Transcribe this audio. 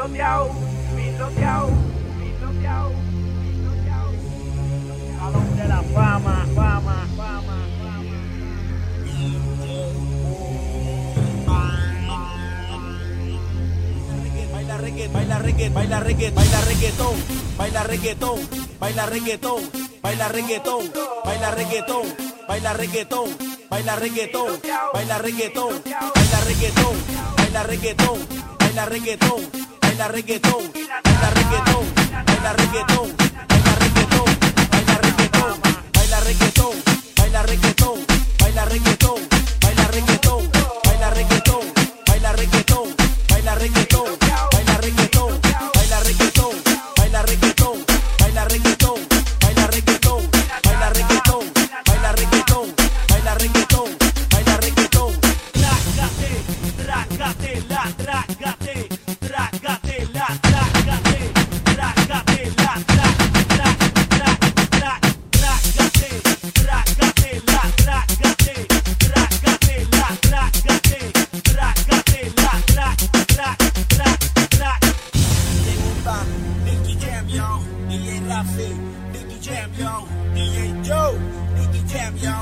pisoteado, pisoteado, pisoteado, pisoteado. Salón de la fama, fama, fama. Baila reggaetón, baila reggaetón, baila reggaetón, baila reggaetón, baila reggaetón, baila reggaetón, baila reggaetón, baila reggaetón, baila reggaetón, baila reggaetón, baila reggaetón, baila reggaetón, baila reggaetón, baila reggaetón, baila reggaetón, baila reggaetón, baila reggaetón, FC ဒီဒီချမ်ပီယံဒီရင်ဂျိုးဒီဒီချမ်ပီယံ